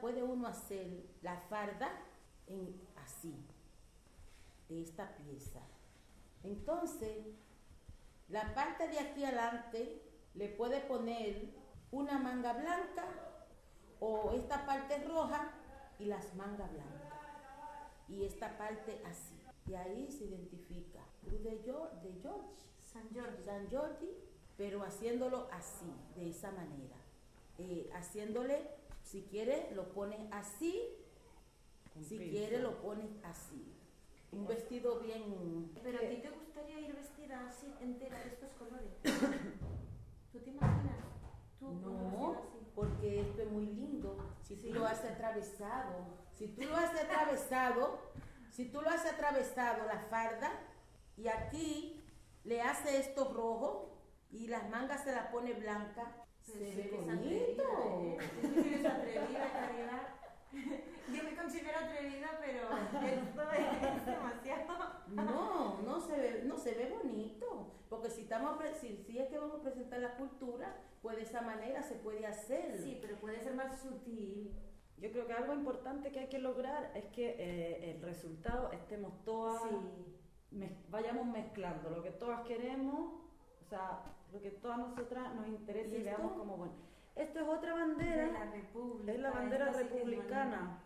puede uno hacer la farda en así, de esta pieza. Entonces, la parte de aquí adelante le puede poner una manga blanca o esta parte roja y las mangas blancas. Y esta parte así. Y ahí se identifica Cruz de, de George, San Jordi. San Jordi, pero haciéndolo así, de esa manera. Eh, haciéndole, si quiere, lo pone así, si quiere, lo pone así. Un vestido bien... Pero a ti te gustaría ir vestida así, entera, de estos colores. ¿Tú te imaginas? ¿Tú no, porque esto es muy lindo. Si tú lo has atravesado, si tú lo has atravesado, si tú lo has atravesado la farda y aquí le hace esto rojo y las mangas se la pone blanca, se ve bonito. Eres atrevida, Caridad. Yo atrevida, pero esto es demasiado. No, no se ve, no se ve bonito, porque si estamos, si, si es que vamos a presentar la cultura, pues de esa manera se puede hacer. Sí, pero puede ser más sutil. Yo creo que algo importante que hay que lograr es que eh, el resultado estemos todas, vayamos mezclando lo que todas queremos, o sea, lo que todas nosotras nos interesa y, veamos como bueno. Esto es otra bandera, la República, es la bandera republicana